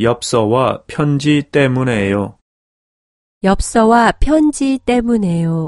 엽서와 편지 때문에요. 엽서와 편지 때문에요.